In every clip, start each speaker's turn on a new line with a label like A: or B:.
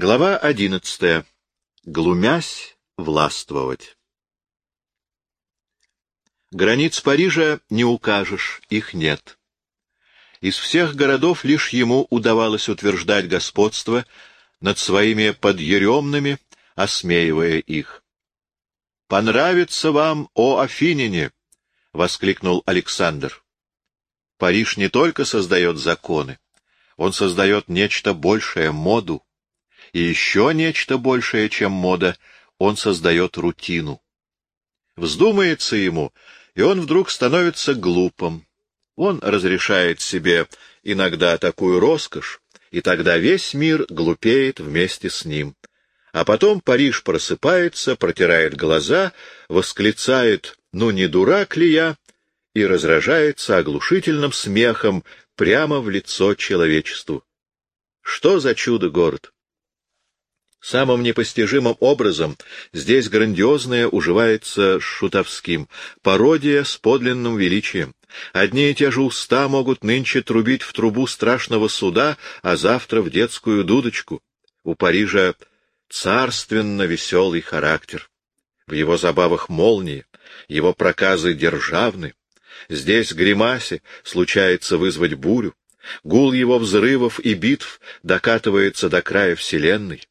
A: Глава одиннадцатая. Глумясь властвовать. Границ Парижа не укажешь, их нет. Из всех городов лишь ему удавалось утверждать господство над своими подъеремными, осмеивая их. «Понравится вам, о Афинине!» — воскликнул Александр. «Париж не только создает законы, он создает нечто большее — моду и еще нечто большее, чем мода, он создает рутину. Вздумается ему, и он вдруг становится глупым. Он разрешает себе иногда такую роскошь, и тогда весь мир глупеет вместе с ним. А потом Париж просыпается, протирает глаза, восклицает «Ну не дурак ли я?» и разражается оглушительным смехом прямо в лицо человечеству. Что за чудо-город? Самым непостижимым образом здесь грандиозное уживается с шутовским, пародия с подлинным величием. Одни и те же уста могут нынче трубить в трубу страшного суда, а завтра в детскую дудочку. У Парижа царственно веселый характер. В его забавах молнии, его проказы державны. Здесь гримасе случается вызвать бурю. Гул его взрывов и битв докатывается до края вселенной.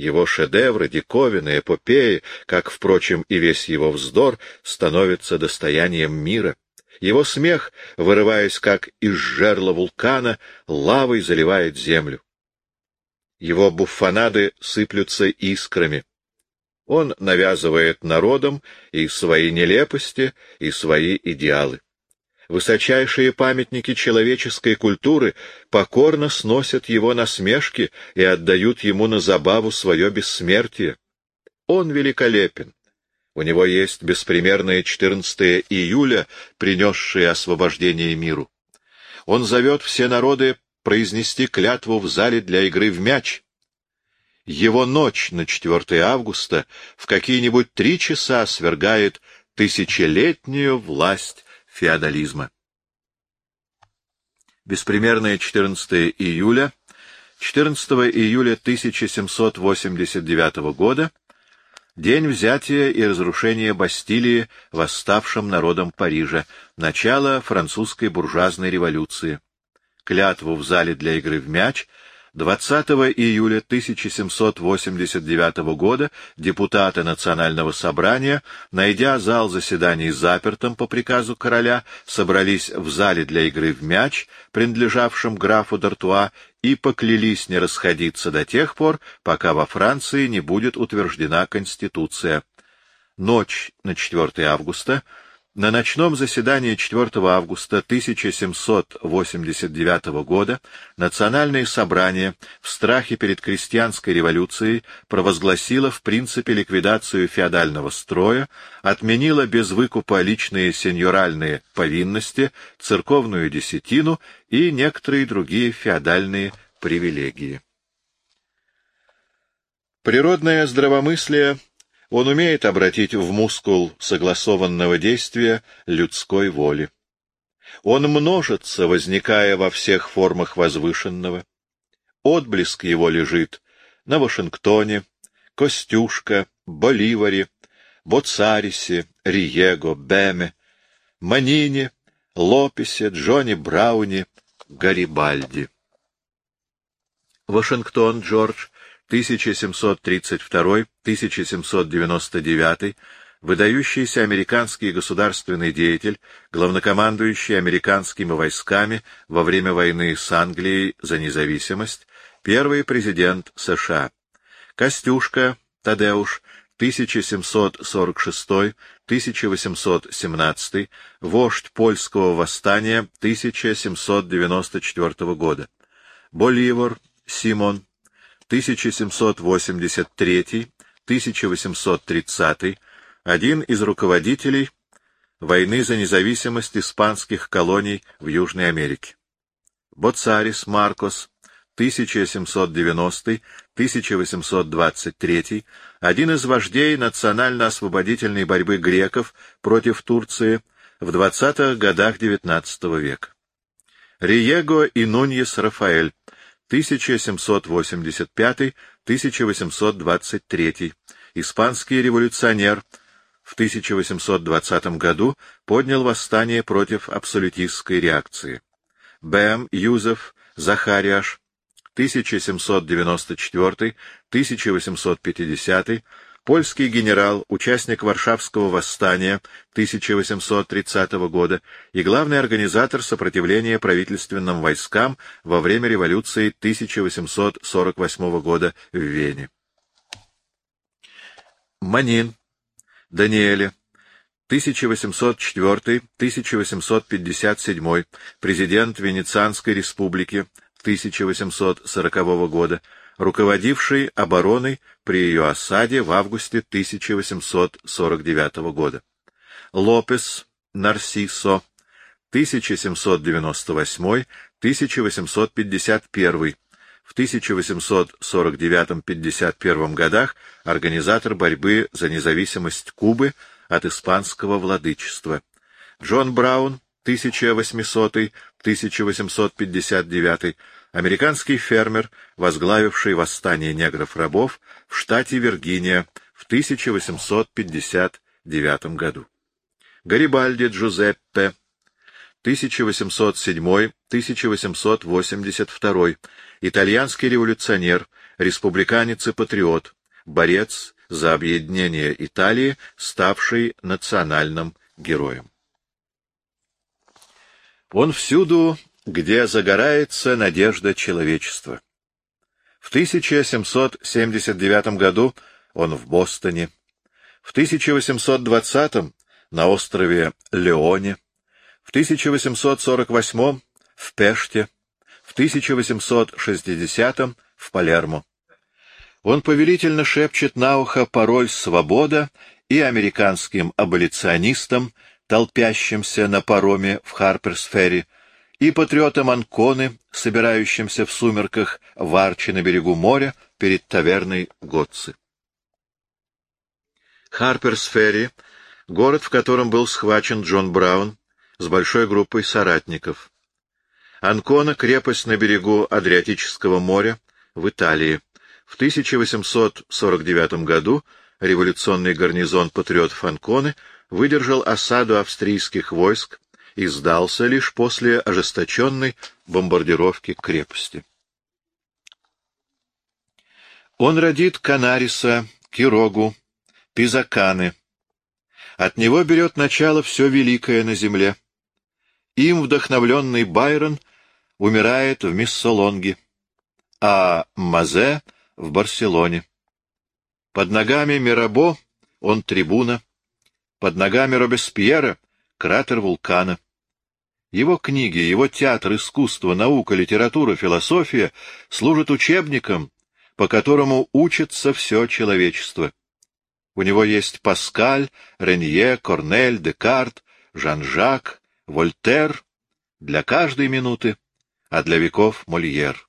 A: Его шедевры, диковины, эпопеи, как, впрочем, и весь его вздор, становятся достоянием мира. Его смех, вырываясь как из жерла вулкана, лавой заливает землю. Его буфонады сыплются искрами. Он навязывает народам и свои нелепости, и свои идеалы высочайшие памятники человеческой культуры покорно сносят его насмешки и отдают ему на забаву свое бессмертие. Он великолепен. У него есть беспримерное 14 июля, принесшее освобождение миру. Он зовет все народы произнести клятву в зале для игры в мяч. Его ночь на 4 августа в какие-нибудь три часа свергает тысячелетнюю власть феодализма. Беспримерное 14 июля 14 июля 1789 года День взятия и разрушения Бастилии восставшим народом Парижа, начало французской буржуазной революции. Клятву в зале для игры в мяч 20 июля 1789 года депутаты Национального собрания, найдя зал заседаний запертым по приказу короля, собрались в зале для игры в мяч, принадлежавшем графу Д'Артуа, и поклялись не расходиться до тех пор, пока во Франции не будет утверждена Конституция. Ночь на 4 августа на ночном заседании 4 августа 1789 года Национальное собрание в страхе перед крестьянской революцией провозгласило в принципе ликвидацию феодального строя, отменило без выкупа личные сеньоральные повинности, церковную десятину и некоторые другие феодальные привилегии. Природное здравомыслие он умеет обратить в мускул согласованного действия людской воли. Он множится, возникая во всех формах возвышенного. Отблеск его лежит на Вашингтоне, Костюшка, Боливаре, Боцарисе, Риего, Беме, Манине, Лопесе, Джонни Брауне, Гарибальди. Вашингтон, Джордж, 1732-1799, выдающийся американский государственный деятель, главнокомандующий американскими войсками во время войны с Англией за независимость, первый президент США. Костюшка Тадеуш, 1746-1817, вождь польского восстания 1794 года. Боливар Симон 1783-1830, один из руководителей войны за независимость испанских колоний в Южной Америке. Боцарис Маркос, 1790-1823, один из вождей национально-освободительной борьбы греков против Турции в 20-х годах XIX века. Риего и Нуньес Рафаэль, 1785-1823, испанский революционер, в 1820 году поднял восстание против абсолютистской реакции. Б.М. Юзеф Захариаш, 1794-1850, польский генерал, участник Варшавского восстания 1830 года и главный организатор сопротивления правительственным войскам во время революции 1848 года в Вене. Манин, Даниэле, 1804-1857, президент Венецианской республики 1840 года, руководивший обороной при ее осаде в августе 1849 года. Лопес Нарсисо, 1798-1851, в 1849-51 годах организатор борьбы за независимость Кубы от испанского владычества. Джон Браун, 1800-1859, американский фермер, возглавивший восстание негров-рабов в штате Виргиния в 1859 году. Гарибальди Джузеппе, 1807-1882, итальянский революционер, республиканец и патриот, борец за объединение Италии, ставший национальным героем. Он всюду, где загорается надежда человечества. В 1779 году он в Бостоне, в 1820 на острове Леоне, в 1848 в Пеште, в 1860 в Палермо. Он повелительно шепчет на ухо пароль «Свобода» и американским аболиционистам, толпящимся на пароме в Харперсферри, и патриотам Анконы, собирающимся в сумерках в Арчи на берегу моря перед таверной Готцы. Харперсферри — город, в котором был схвачен Джон Браун с большой группой соратников. Анкона — крепость на берегу Адриатического моря в Италии. В 1849 году революционный гарнизон патриотов Анконы выдержал осаду австрийских войск и сдался лишь после ожесточенной бомбардировки крепости. Он родит Канариса, Кирогу, Пизаканы. От него берет начало все великое на земле. Им вдохновленный Байрон умирает в Миссолонге, а Мазе — в Барселоне. Под ногами Мирабо он трибуна, под ногами Робеспьера — кратер вулкана. Его книги, его театр, искусство, наука, литература, философия служат учебником, по которому учится все человечество. У него есть Паскаль, Ренье, Корнель, Декарт, Жан-Жак, Вольтер для каждой минуты, а для веков Мольер.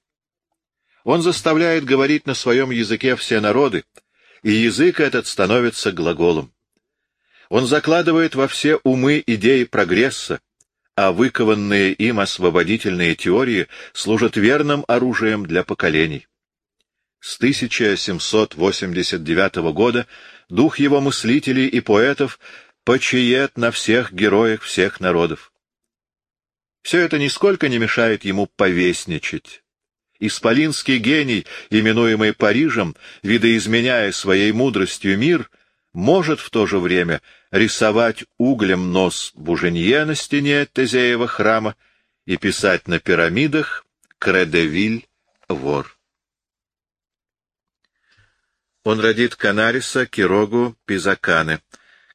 A: Он заставляет говорить на своем языке все народы, и язык этот становится глаголом. Он закладывает во все умы идеи прогресса, а выкованные им освободительные теории служат верным оружием для поколений. С 1789 года дух его мыслителей и поэтов почиет на всех героях всех народов. Все это нисколько не мешает ему повесничать. Исполинский гений, именуемый Парижем, видоизменяя своей мудростью мир, может в то же время рисовать углем нос Буженье на стене Тезеева храма и писать на пирамидах «Кредевиль вор». Он родит Канариса, Кирогу, Пизаканы.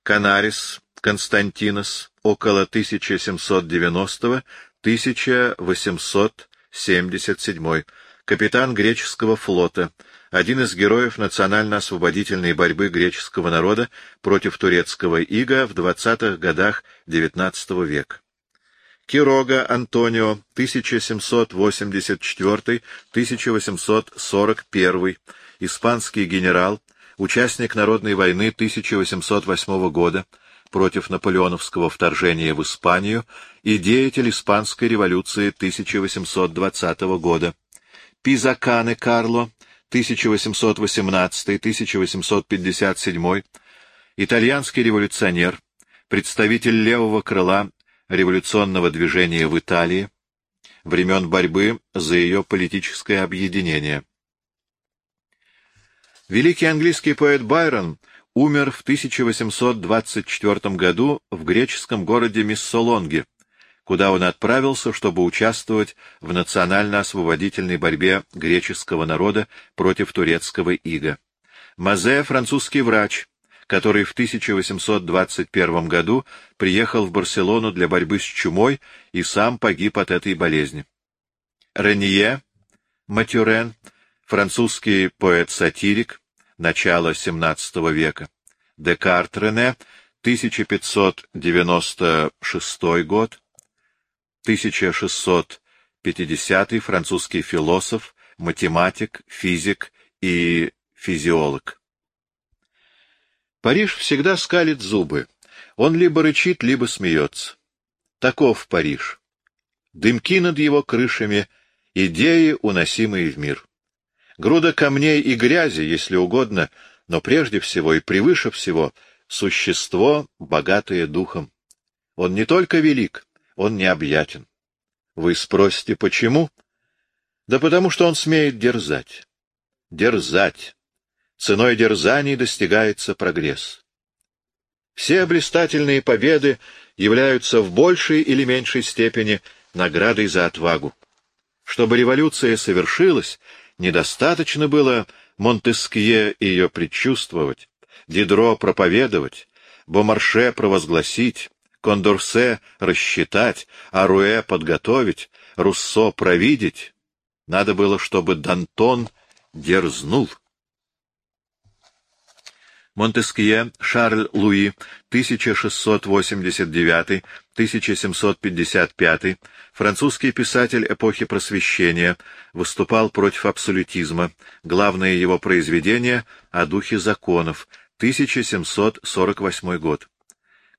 A: Канарис, Константинос, около 1790-1877, капитан греческого флота, один из героев национально-освободительной борьбы греческого народа против турецкого ига в 20-х годах XIX века. Кирога Антонио, 1784-1841, испанский генерал, участник Народной войны 1808 года против наполеоновского вторжения в Испанию и деятель Испанской революции 1820 года Пизакане Карло, 1818-1857, итальянский революционер, представитель левого крыла революционного движения в Италии, времен борьбы за ее политическое объединение. Великий английский поэт Байрон умер в 1824 году в греческом городе Миссолонге, куда он отправился, чтобы участвовать в национально-освободительной борьбе греческого народа против турецкого ига. Мазе — французский врач, который в 1821 году приехал в Барселону для борьбы с чумой и сам погиб от этой болезни. Ренье Матюрен, французский поэт-сатирик, начала XVII века. Декарт Рене, 1596 год, 1650 французский философ, математик, физик и физиолог. Париж всегда скалит зубы. Он либо рычит, либо смеется. Таков Париж. Дымки над его крышами, идеи, уносимые в мир. Груда камней и грязи, если угодно, но прежде всего и превыше всего — существо, богатое духом. Он не только велик, он необъятен. Вы спросите, почему? Да потому что он смеет дерзать. Дерзать. Ценой дерзаний достигается прогресс. Все блистательные победы являются в большей или меньшей степени наградой за отвагу. Чтобы революция совершилась, недостаточно было Монтескье ее предчувствовать, Дидро проповедовать, Бомарше провозгласить, Кондорсе рассчитать, Аруэ подготовить, Руссо провидеть. Надо было, чтобы Дантон дерзнул. Монтескье Шарль Луи, 1689-1755, французский писатель эпохи Просвещения, выступал против абсолютизма. Главное его произведение «О духе законов», 1748 год.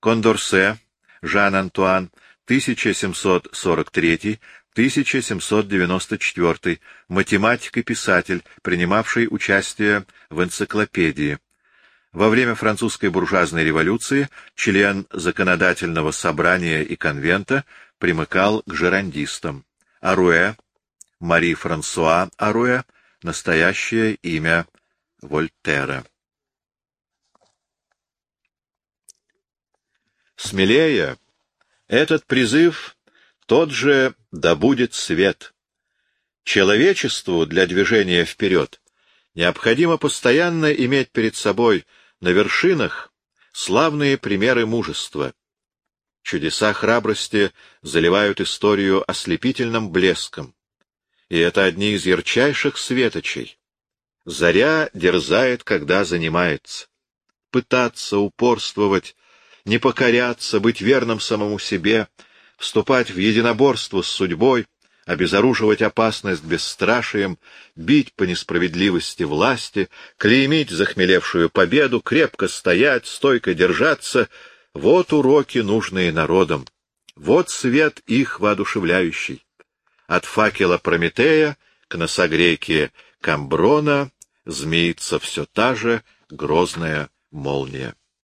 A: Кондорсе Жан-Антуан, 1743-1794, математик и писатель, принимавший участие в энциклопедии. Во время французской буржуазной революции член законодательного собрания и конвента примыкал к жерандистам. Аруэ, Мари Франсуа Аруэ, настоящее имя Вольтера. Смелее, этот призыв тот же «да будет свет». Человечеству для движения вперед необходимо постоянно иметь перед собой на вершинах славные примеры мужества. Чудеса храбрости заливают историю ослепительным блеском. И это одни из ярчайших светочей. Заря дерзает, когда занимается. Пытаться, упорствовать, не покоряться, быть верным самому себе, вступать в единоборство с судьбой — обезоруживать опасность бесстрашием, бить по несправедливости власти, клеймить захмелевшую победу, крепко стоять, стойко держаться — вот уроки, нужные народам. Вот свет их воодушевляющий. От факела Прометея к носогрейке Камброна змеится все та же грозная молния.